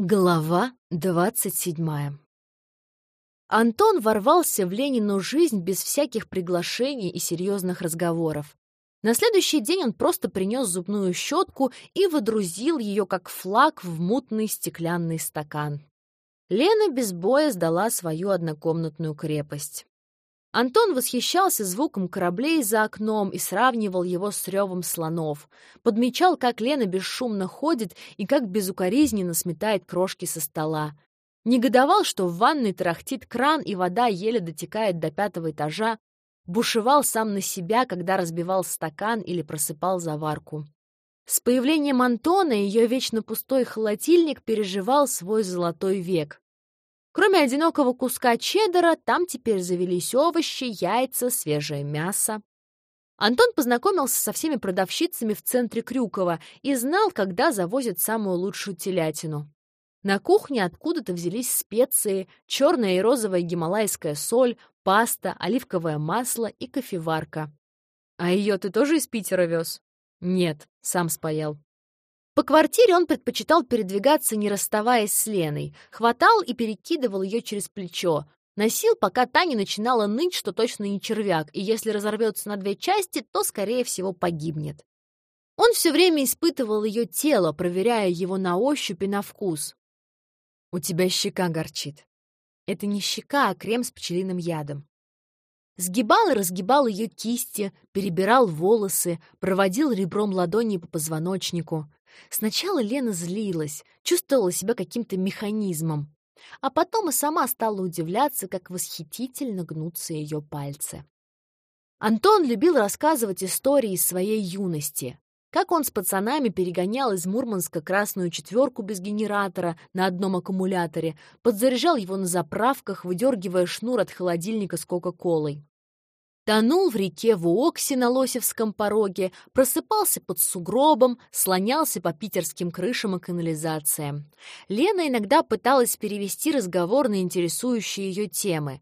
Глава двадцать седьмая Антон ворвался в Ленину жизнь без всяких приглашений и серьезных разговоров. На следующий день он просто принес зубную щетку и водрузил ее как флаг в мутный стеклянный стакан. Лена без боя сдала свою однокомнатную крепость. Антон восхищался звуком кораблей за окном и сравнивал его с ревом слонов. Подмечал, как Лена бесшумно ходит и как безукоризненно сметает крошки со стола. Негодовал, что в ванной тарахтит кран и вода еле дотекает до пятого этажа. Бушевал сам на себя, когда разбивал стакан или просыпал заварку. С появлением Антона ее вечно пустой холодильник переживал свой золотой век. Кроме одинокого куска чеддера, там теперь завелись овощи, яйца, свежее мясо. Антон познакомился со всеми продавщицами в центре Крюкова и знал, когда завозят самую лучшую телятину. На кухне откуда-то взялись специи, черная и розовая гималайская соль, паста, оливковое масло и кофеварка. «А ее ты тоже из Питера вез?» «Нет, сам спаял». По квартире он предпочитал передвигаться, не расставаясь с Леной, хватал и перекидывал ее через плечо, носил, пока та не начинала ныть, что точно не червяк, и если разорвется на две части, то, скорее всего, погибнет. Он все время испытывал ее тело, проверяя его на ощупь и на вкус. «У тебя щека горчит». Это не щека, а крем с пчелиным ядом. Сгибал и разгибал ее кисти, перебирал волосы, проводил ребром ладони по позвоночнику. Сначала Лена злилась, чувствовала себя каким-то механизмом, а потом и сама стала удивляться, как восхитительно гнутся ее пальцы. Антон любил рассказывать истории из своей юности. Как он с пацанами перегонял из Мурманска красную четверку без генератора на одном аккумуляторе, подзаряжал его на заправках, выдергивая шнур от холодильника с Кока-Колой. Тонул в реке Вуоксе на Лосевском пороге, просыпался под сугробом, слонялся по питерским крышам и канализациям. Лена иногда пыталась перевести разговор на интересующие ее темы.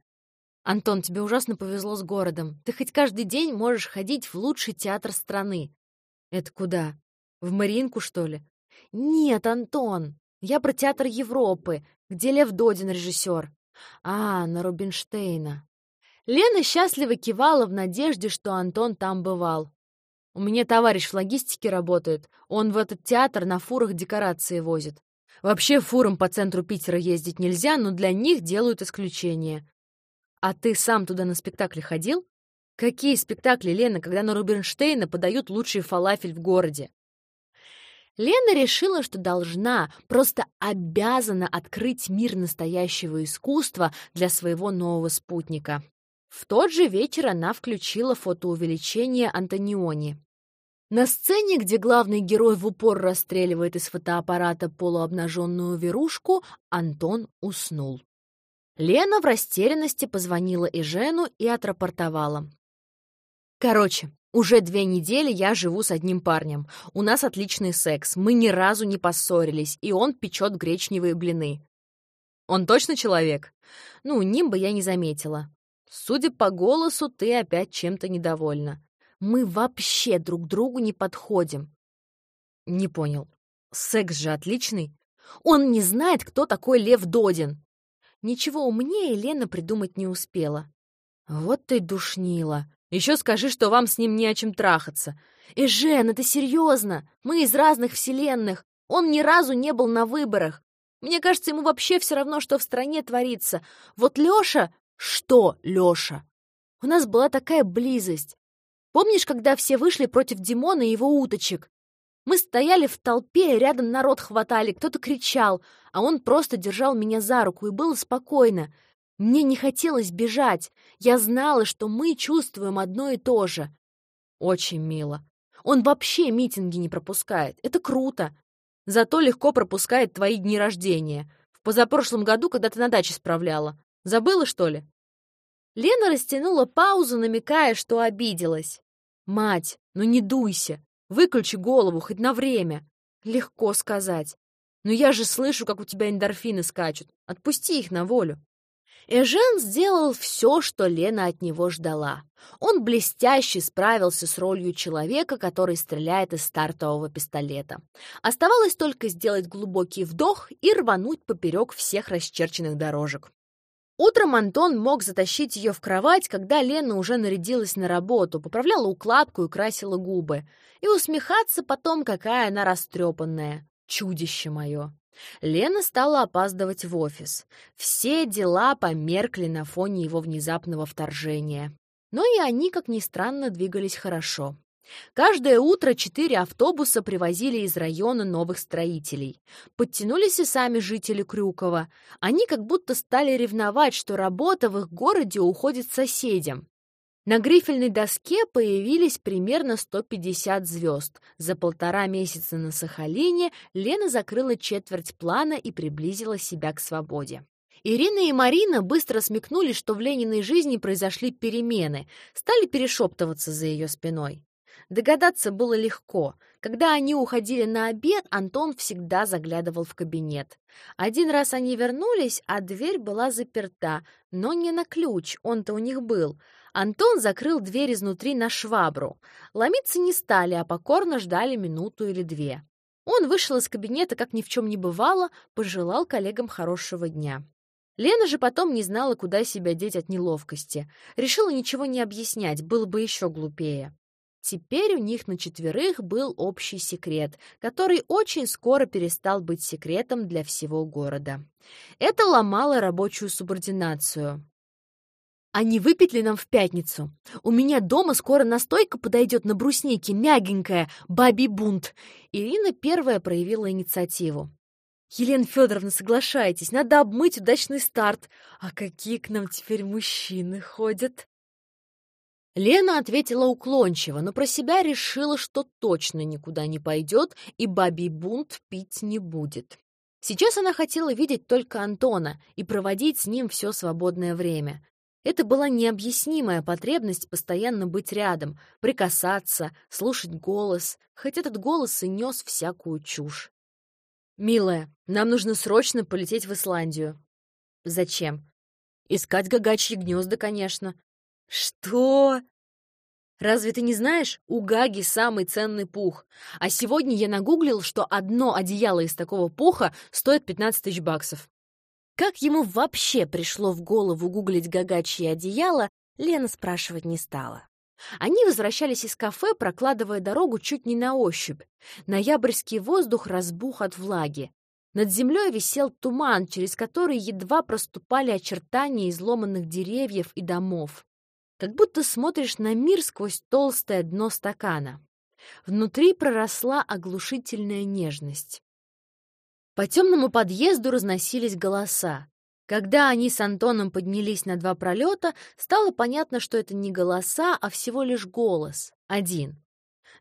«Антон, тебе ужасно повезло с городом. Ты хоть каждый день можешь ходить в лучший театр страны». «Это куда? В Маринку, что ли?» «Нет, Антон, я про театр Европы, где Лев Додин режиссер». «А, на Рубинштейна. Лена счастливо кивала в надежде, что Антон там бывал. «У меня товарищ в логистике работает. Он в этот театр на фурах декорации возит. Вообще фурам по центру Питера ездить нельзя, но для них делают исключение. А ты сам туда на спектакли ходил? Какие спектакли, Лена, когда на Рубинштейна подают лучший фалафель в городе? Лена решила, что должна, просто обязана открыть мир настоящего искусства для своего нового спутника. В тот же вечер она включила фотоувеличение Антониони. На сцене, где главный герой в упор расстреливает из фотоаппарата полуобнаженную верушку, Антон уснул. Лена в растерянности позвонила Эжену и отрапортовала. «Короче, уже две недели я живу с одним парнем. У нас отличный секс, мы ни разу не поссорились, и он печет гречневые блины». «Он точно человек?» «Ну, нимба я не заметила. Судя по голосу, ты опять чем-то недовольна. Мы вообще друг другу не подходим. Не понял. Секс же отличный. Он не знает, кто такой Лев Додин. Ничего умнее Лена придумать не успела. Вот ты душнила. Еще скажи, что вам с ним не о чем трахаться. И, Жен, это серьезно. Мы из разных вселенных. Он ни разу не был на выборах. Мне кажется, ему вообще все равно, что в стране творится. Вот Леша «Что, Лёша? У нас была такая близость. Помнишь, когда все вышли против Димона и его уточек? Мы стояли в толпе, рядом народ хватали, кто-то кричал, а он просто держал меня за руку, и было спокойно. Мне не хотелось бежать. Я знала, что мы чувствуем одно и то же. Очень мило. Он вообще митинги не пропускает. Это круто. Зато легко пропускает твои дни рождения. В позапрошлом году, когда ты на даче справляла. Забыла, что ли?» Лена растянула паузу, намекая, что обиделась. «Мать, ну не дуйся! Выключи голову хоть на время!» «Легко сказать. Но я же слышу, как у тебя эндорфины скачут. Отпусти их на волю!» Эжен сделал все, что Лена от него ждала. Он блестяще справился с ролью человека, который стреляет из стартового пистолета. Оставалось только сделать глубокий вдох и рвануть поперек всех расчерченных дорожек. Утром Антон мог затащить ее в кровать, когда Лена уже нарядилась на работу, поправляла укладку и красила губы, и усмехаться потом, какая она растрепанная. Чудище мое! Лена стала опаздывать в офис. Все дела померкли на фоне его внезапного вторжения. Но и они, как ни странно, двигались хорошо. Каждое утро четыре автобуса привозили из района новых строителей. Подтянулись и сами жители Крюкова. Они как будто стали ревновать, что работа в их городе уходит соседям. На грифельной доске появились примерно 150 звезд. За полтора месяца на Сахалине Лена закрыла четверть плана и приблизила себя к свободе. Ирина и Марина быстро смекнули, что в Лениной жизни произошли перемены, стали перешептываться за ее спиной. Догадаться было легко. Когда они уходили на обед, Антон всегда заглядывал в кабинет. Один раз они вернулись, а дверь была заперта, но не на ключ, он-то у них был, Антон закрыл дверь изнутри на швабру. Ломиться не стали, а покорно ждали минуту или две. Он вышел из кабинета, как ни в чем не бывало, пожелал коллегам хорошего дня. Лена же потом не знала, куда себя деть от неловкости. Решила ничего не объяснять, было бы еще глупее. Теперь у них на четверых был общий секрет, который очень скоро перестал быть секретом для всего города. Это ломало рабочую субординацию. А не нам в пятницу? У меня дома скоро настойка подойдет на бруснике, мягенькая, бабий бунт. Ирина первая проявила инициативу. «Елена Федоровна, соглашайтесь, надо обмыть удачный старт. А какие к нам теперь мужчины ходят?» Лена ответила уклончиво, но про себя решила, что точно никуда не пойдет и бабий бунт пить не будет. Сейчас она хотела видеть только Антона и проводить с ним все свободное время. Это была необъяснимая потребность постоянно быть рядом, прикасаться, слушать голос, хоть этот голос и нес всякую чушь. «Милая, нам нужно срочно полететь в Исландию». «Зачем?» «Искать гагачьи гнезда, конечно». «Что?» «Разве ты не знаешь? У Гаги самый ценный пух. А сегодня я нагуглил, что одно одеяло из такого пуха стоит 15 тысяч баксов». Как ему вообще пришло в голову гуглить гагачье одеяло, Лена спрашивать не стала. Они возвращались из кафе, прокладывая дорогу чуть не на ощупь. Ноябрьский воздух разбух от влаги. Над землей висел туман, через который едва проступали очертания изломанных деревьев и домов. Как будто смотришь на мир сквозь толстое дно стакана. Внутри проросла оглушительная нежность. По темному подъезду разносились голоса. Когда они с Антоном поднялись на два пролета, стало понятно, что это не голоса, а всего лишь голос. Один.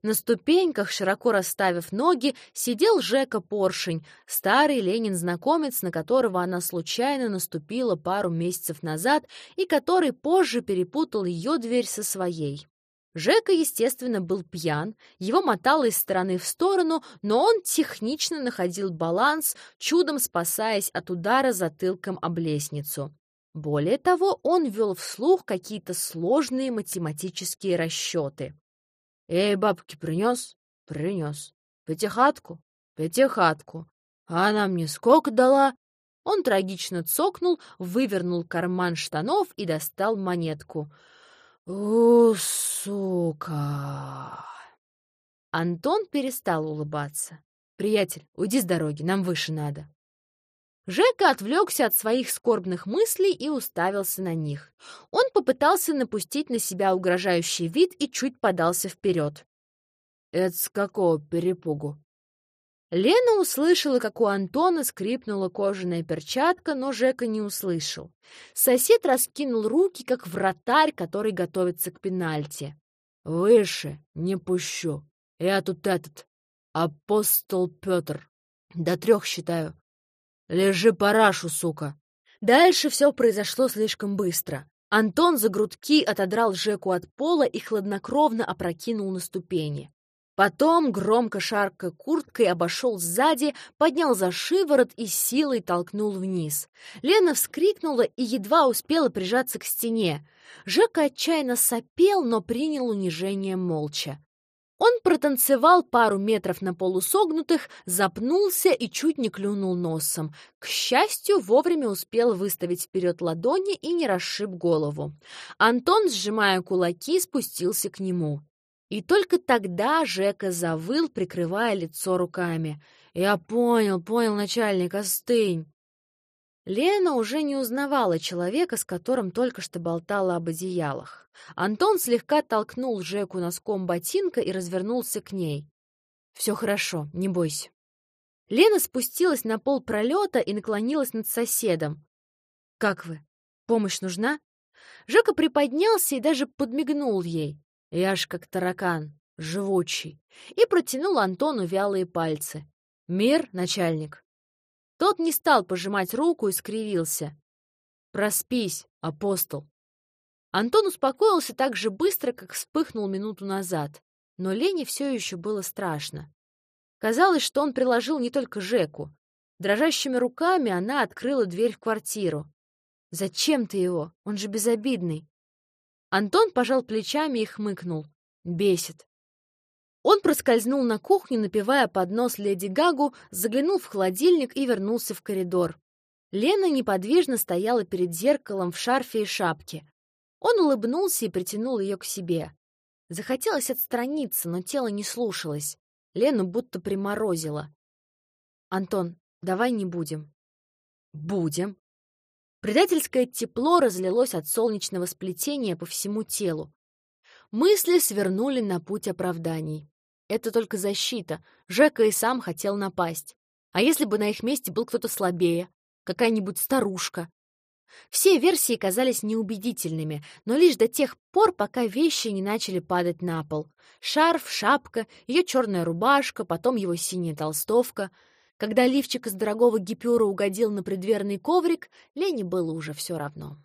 На ступеньках, широко расставив ноги, сидел Жека Поршень, старый Ленин-знакомец, на которого она случайно наступила пару месяцев назад и который позже перепутал ее дверь со своей. Жека, естественно, был пьян, его мотало из стороны в сторону, но он технично находил баланс, чудом спасаясь от удара затылком об лестницу. Более того, он вел вслух какие-то сложные математические расчеты. «Эй, бабки, принес?» «Принес. Пятихатку?» «Пятихатку. А она мне сколько дала?» Он трагично цокнул, вывернул карман штанов и достал монетку — «У, сука!» Антон перестал улыбаться. «Приятель, уйди с дороги, нам выше надо». Жека отвлекся от своих скорбных мыслей и уставился на них. Он попытался напустить на себя угрожающий вид и чуть подался вперед. «Это с какого перепугу?» Лена услышала, как у Антона скрипнула кожаная перчатка, но Жека не услышал. Сосед раскинул руки, как вратарь, который готовится к пенальти. «Выше не пущу. Я тут этот, апостол Петр. До трех считаю. Лежи парашу, сука!» Дальше все произошло слишком быстро. Антон за грудки отодрал Жеку от пола и хладнокровно опрокинул на ступени. Потом, громко шаркая курткой, обошел сзади, поднял за шиворот и силой толкнул вниз. Лена вскрикнула и едва успела прижаться к стене. Жека отчаянно сопел, но принял унижение молча. Он протанцевал пару метров на полусогнутых, запнулся и чуть не клюнул носом. К счастью, вовремя успел выставить вперед ладони и не расшиб голову. Антон, сжимая кулаки, спустился к нему. И только тогда Жека завыл, прикрывая лицо руками. «Я понял, понял, начальник, остынь!» Лена уже не узнавала человека, с которым только что болтала об одеялах. Антон слегка толкнул Жеку носком ботинка и развернулся к ней. «Все хорошо, не бойся». Лена спустилась на пол пролета и наклонилась над соседом. «Как вы? Помощь нужна?» Жека приподнялся и даже подмигнул ей. «Я ж как таракан, живучий», и протянул Антону вялые пальцы. «Мир, начальник?» Тот не стал пожимать руку и скривился. «Проспись, апостол!» Антон успокоился так же быстро, как вспыхнул минуту назад. Но Лене все еще было страшно. Казалось, что он приложил не только Жеку. Дрожащими руками она открыла дверь в квартиру. «Зачем ты его? Он же безобидный!» Антон пожал плечами и хмыкнул. «Бесит. Он проскользнул на кухню, напивая под нос леди Гагу, заглянул в холодильник и вернулся в коридор. Лена неподвижно стояла перед зеркалом в шарфе и шапке. Он улыбнулся и притянул ее к себе. Захотелось отстраниться, но тело не слушалось. Лену будто приморозило. «Антон, давай не будем». «Будем». Предательское тепло разлилось от солнечного сплетения по всему телу. Мысли свернули на путь оправданий. Это только защита. Жека и сам хотел напасть. А если бы на их месте был кто-то слабее? Какая-нибудь старушка? Все версии казались неубедительными, но лишь до тех пор, пока вещи не начали падать на пол. Шарф, шапка, ее черная рубашка, потом его синяя толстовка. Когда лифчик из дорогого гипюра угодил на предверный коврик, Лене было уже все равно.